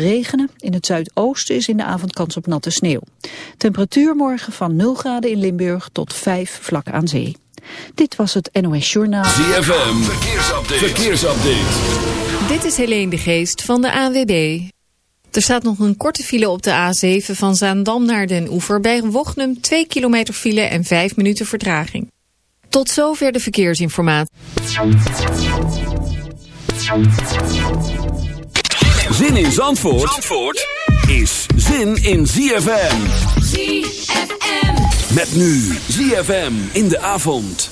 regenen. In het zuidoosten is in de avond kans op natte sneeuw. Temperatuur morgen van 0 graden in Limburg tot 5 vlak aan zee. Dit was het NOS Journaal. ZFM, verkeersupdate. verkeersupdate. Dit is Helene de Geest van de ANWB. Er staat nog een korte file op de A7 van Zaandam naar Den Oever... bij Wochnum 2 kilometer file en 5 minuten vertraging. Tot zover de verkeersinformatie. Zin in Zandvoort, Zandvoort is zin in ZFM. ZFM. Met nu ZFM in de avond.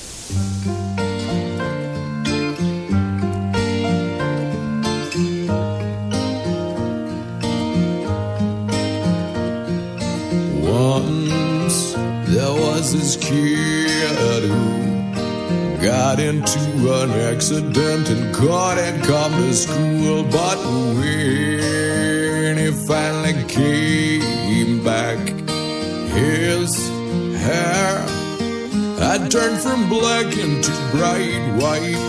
Once there was this kid who got into an accident and couldn't come to school. But when he finally came back, his hair had turned from black into bright white.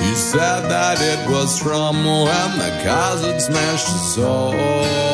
He said that it was from when the had smashed his soul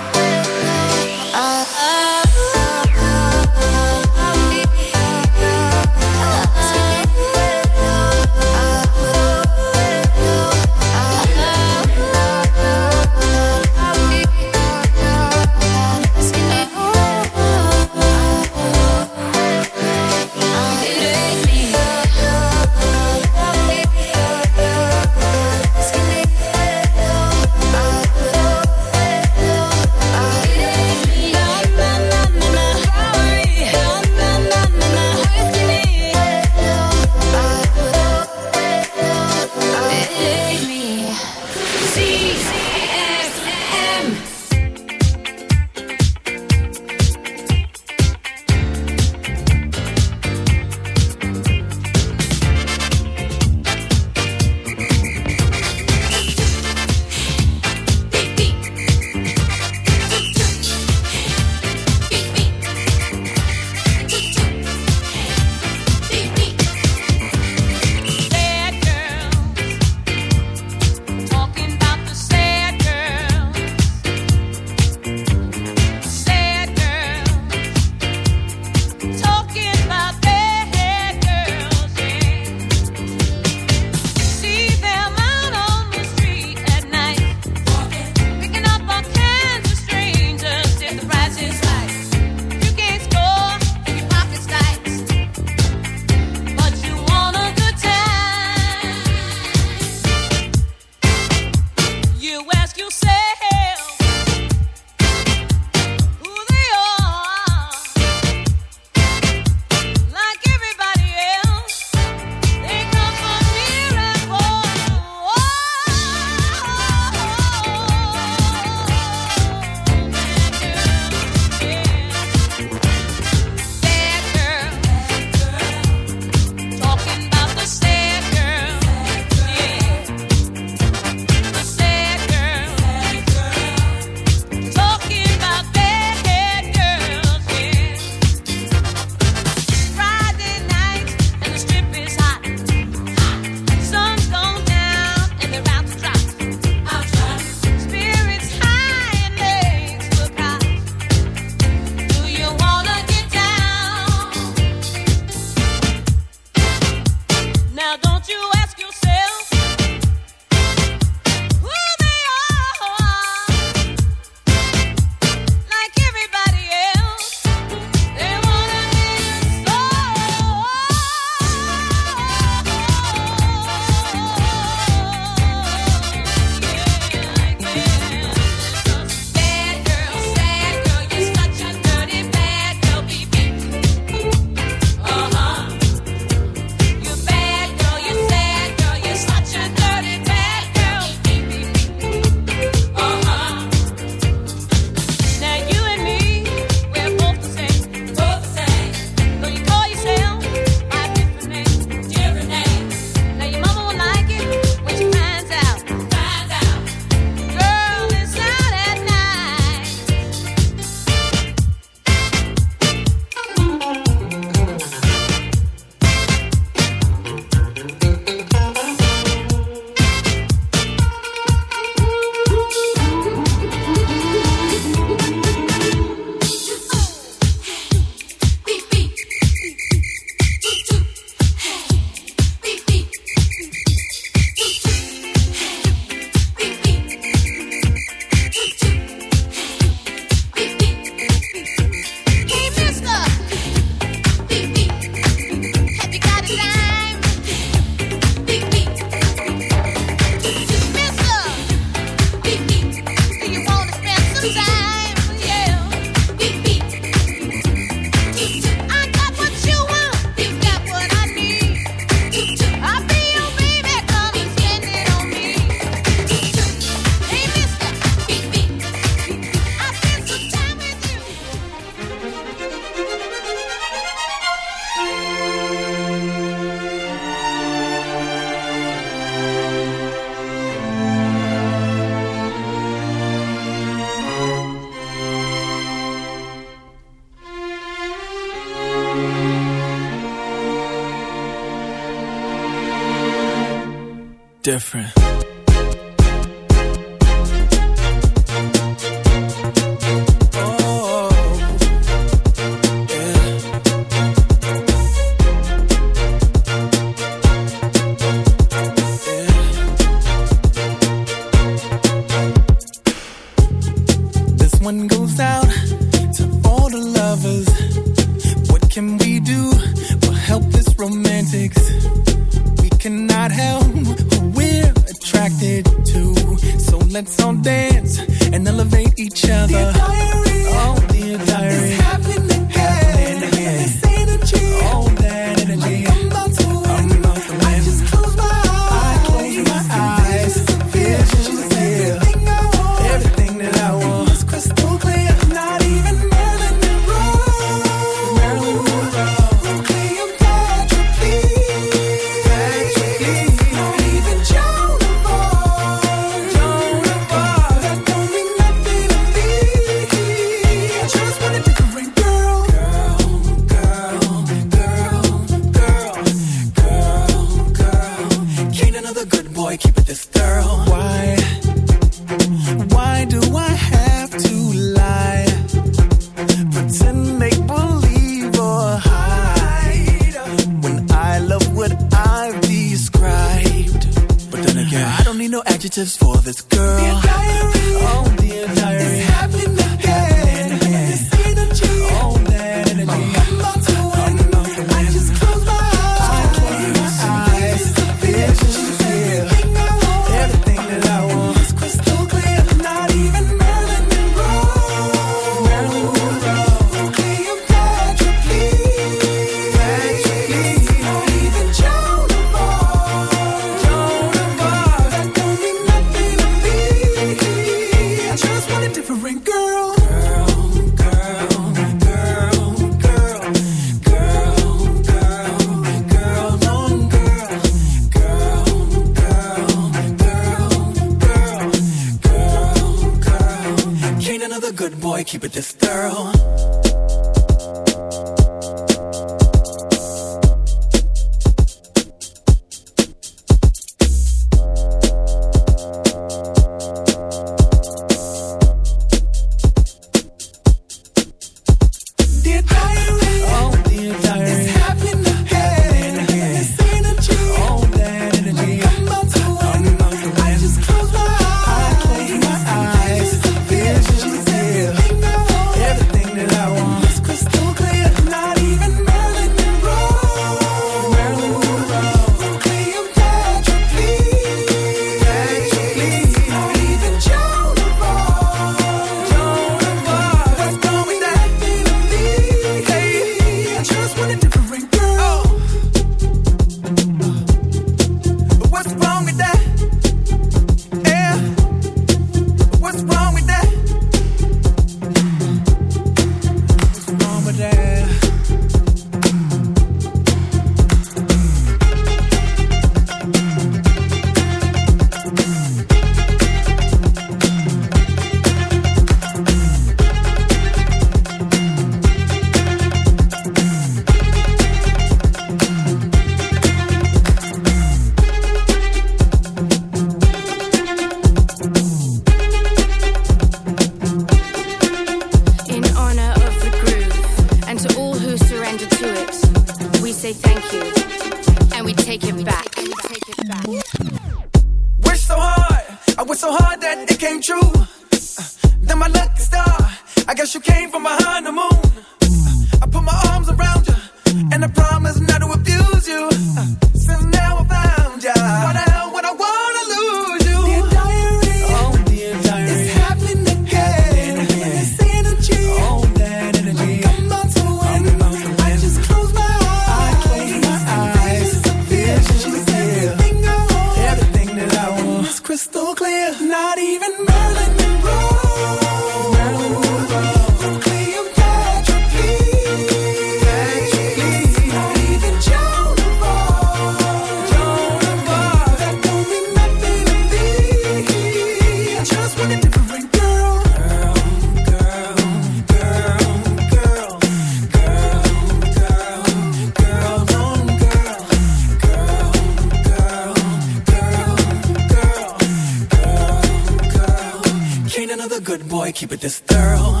Keep it this thorough.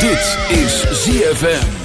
Dit is ZFM.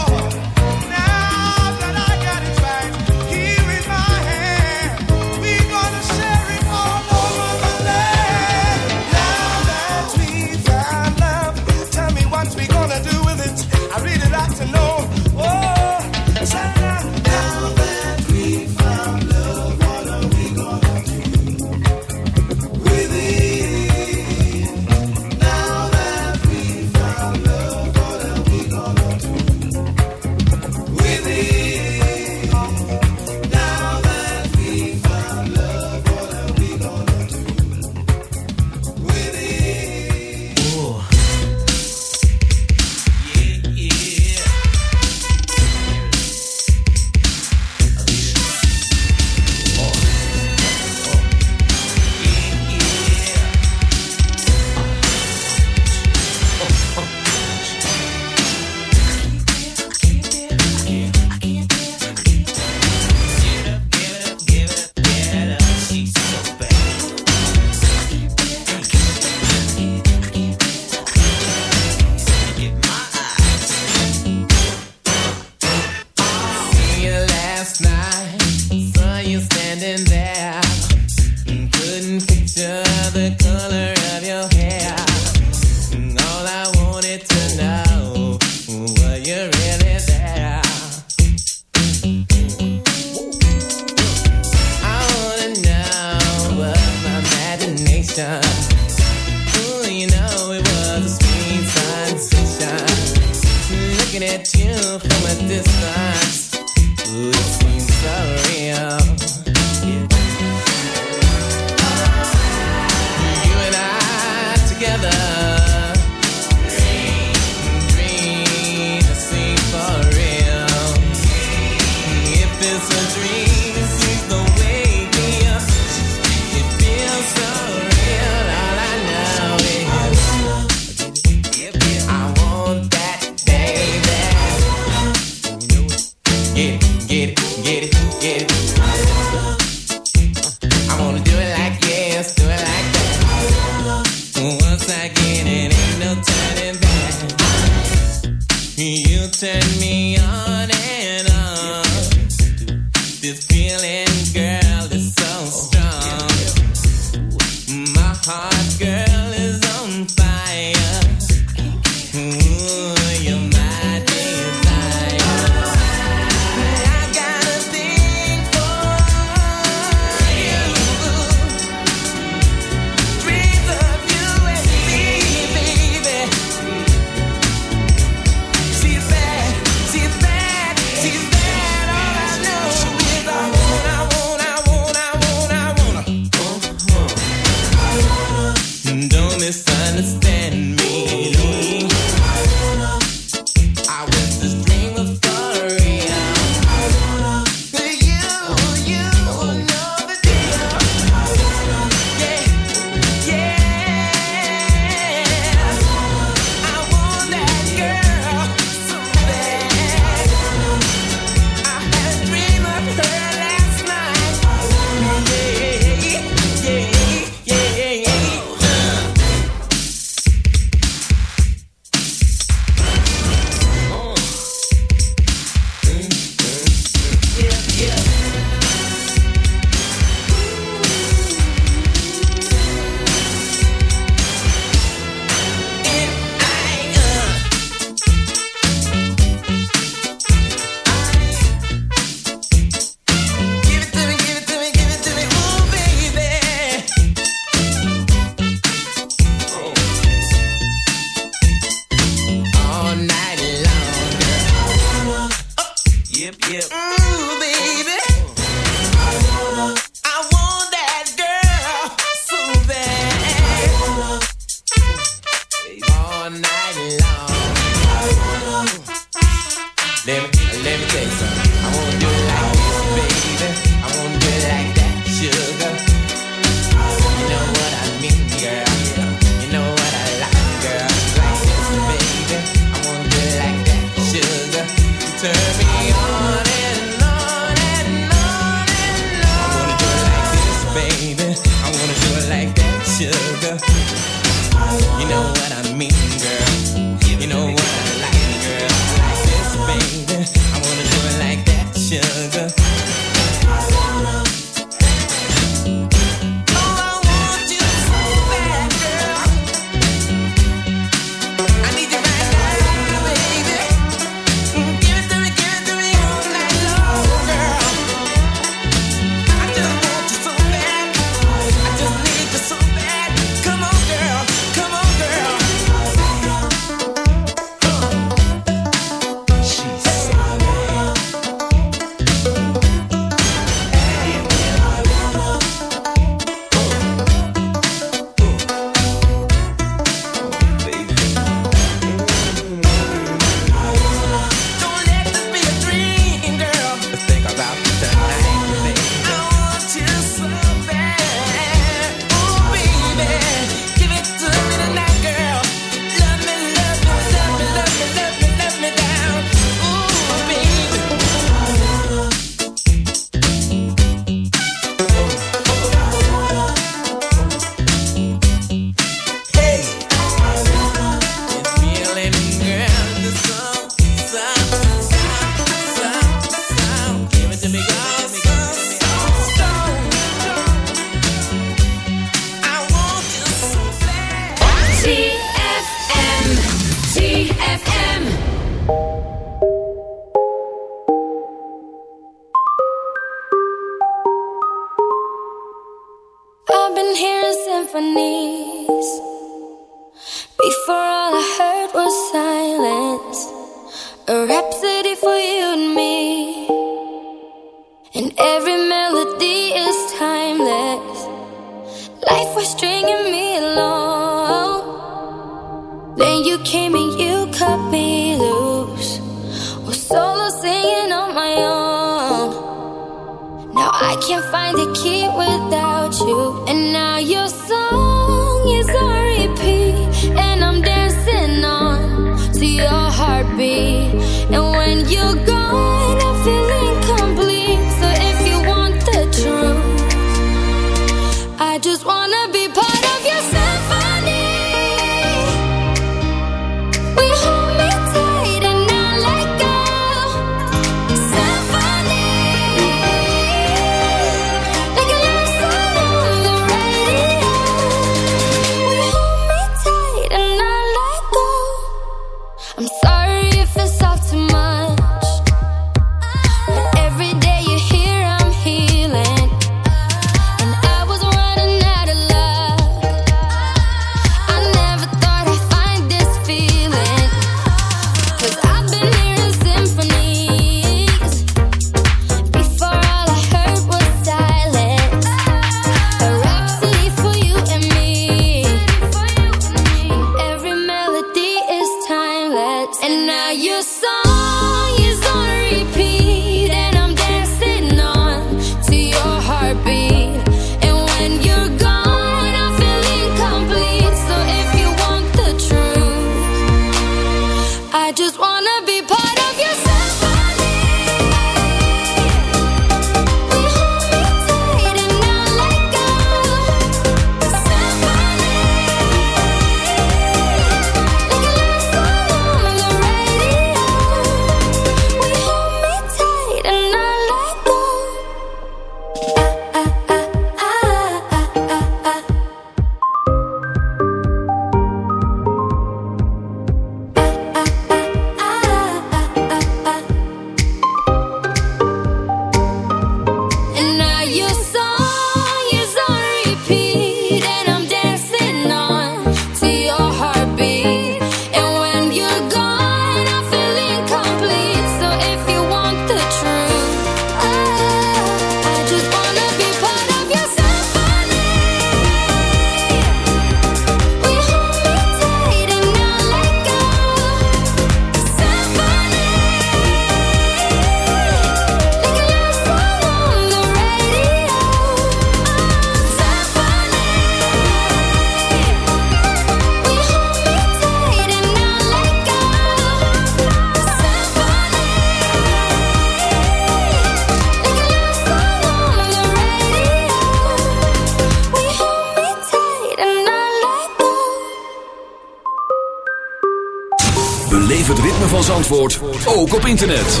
Zandvoort ook op internet.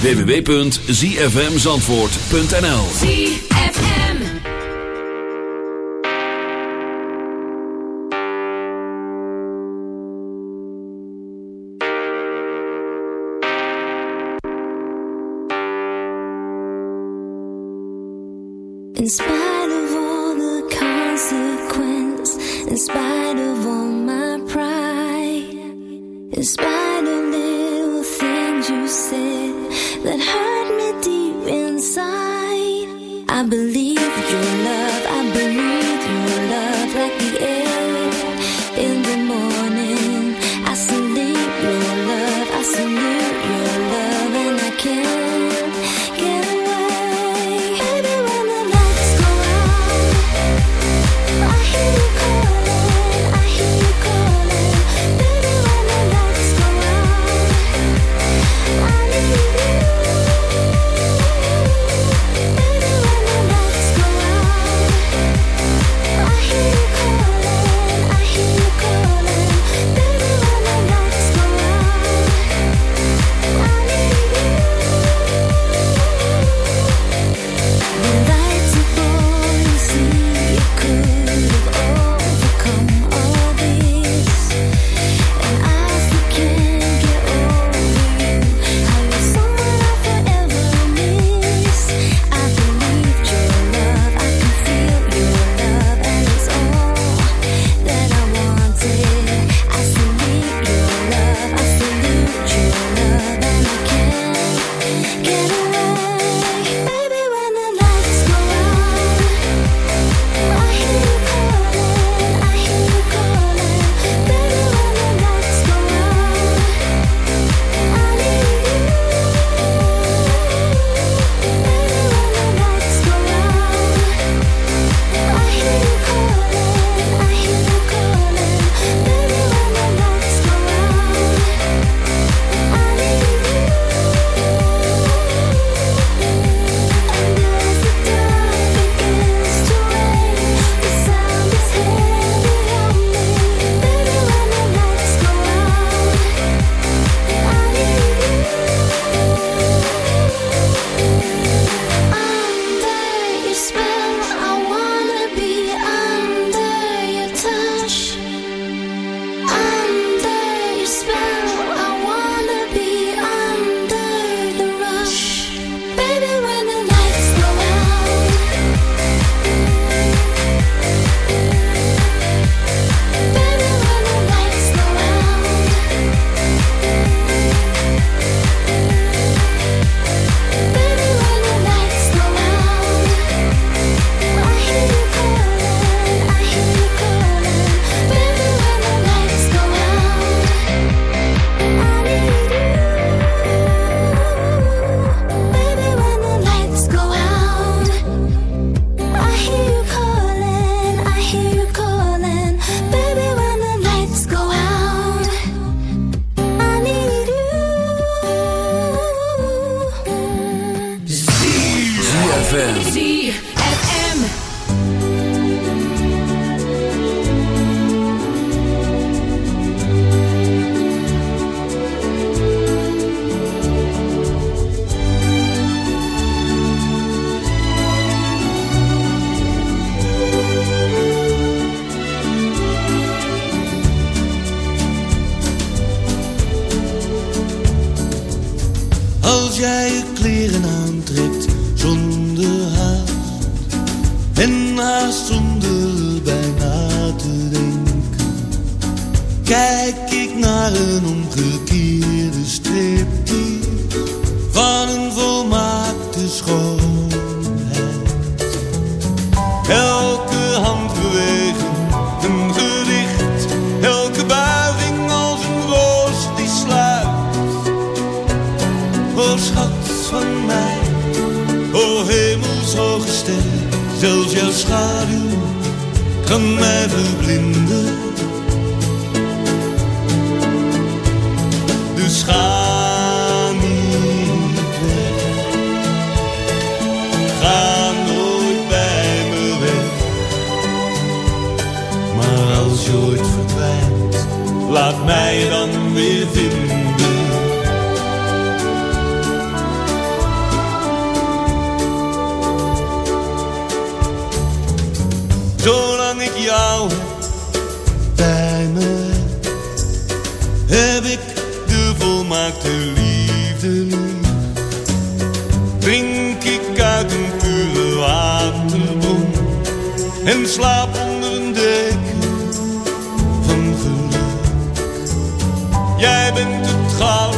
www.zfmzandvoort.nl ZFM In spite of all the consequence In spite of all my pride In spite I believe your love. drink ik uit een pure waterboom en slaap onder een deken van geluk. Jij bent het goud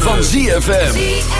van ZFM.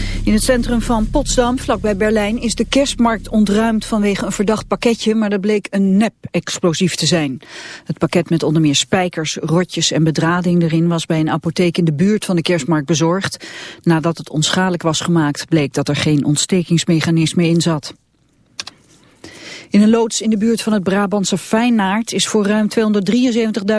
In het centrum van Potsdam, vlakbij Berlijn, is de kerstmarkt ontruimd vanwege een verdacht pakketje, maar dat bleek een nep-explosief te zijn. Het pakket met onder meer spijkers, rotjes en bedrading erin was bij een apotheek in de buurt van de kerstmarkt bezorgd. Nadat het onschadelijk was gemaakt, bleek dat er geen ontstekingsmechanisme in zat. In een loods in de buurt van het Brabantse Fijnaard is voor ruim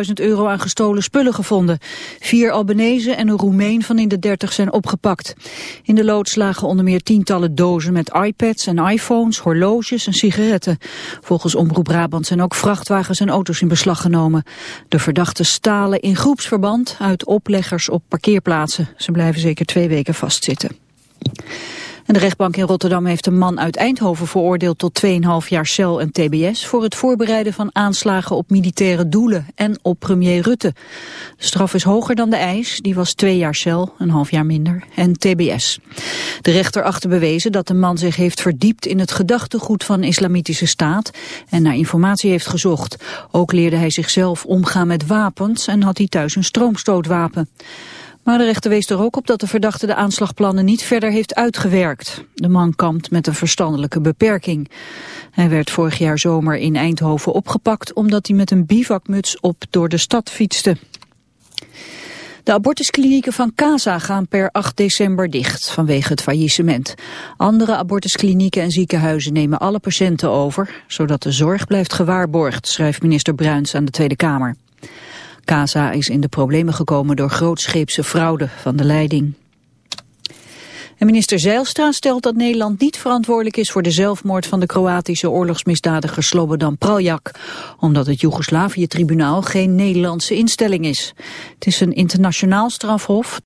273.000 euro aan gestolen spullen gevonden. Vier Albanese en een Roemeen van in de 30 zijn opgepakt. In de loods lagen onder meer tientallen dozen met iPads en iPhones, horloges en sigaretten. Volgens Omroep Brabant zijn ook vrachtwagens en auto's in beslag genomen. De verdachten stalen in groepsverband uit opleggers op parkeerplaatsen. Ze blijven zeker twee weken vastzitten. De rechtbank in Rotterdam heeft een man uit Eindhoven veroordeeld tot 2,5 jaar cel en tbs voor het voorbereiden van aanslagen op militaire doelen en op premier Rutte. De straf is hoger dan de eis, die was twee jaar cel, een half jaar minder, en tbs. De rechter achter bewezen dat de man zich heeft verdiept in het gedachtegoed van islamitische staat en naar informatie heeft gezocht. Ook leerde hij zichzelf omgaan met wapens en had hij thuis een stroomstootwapen. Maar de rechter wees er ook op dat de verdachte de aanslagplannen niet verder heeft uitgewerkt. De man kampt met een verstandelijke beperking. Hij werd vorig jaar zomer in Eindhoven opgepakt omdat hij met een bivakmuts op door de stad fietste. De abortusklinieken van Casa gaan per 8 december dicht vanwege het faillissement. Andere abortusklinieken en ziekenhuizen nemen alle patiënten over, zodat de zorg blijft gewaarborgd, schrijft minister Bruins aan de Tweede Kamer. Casa is in de problemen gekomen door grootscheepse fraude van de leiding. Minister Zeilstra stelt dat Nederland niet verantwoordelijk is voor de zelfmoord van de Kroatische oorlogsmisdadiger Slobodan Praljak, omdat het Joegoslavië-tribunaal geen Nederlandse instelling is. Het is een internationaal strafhof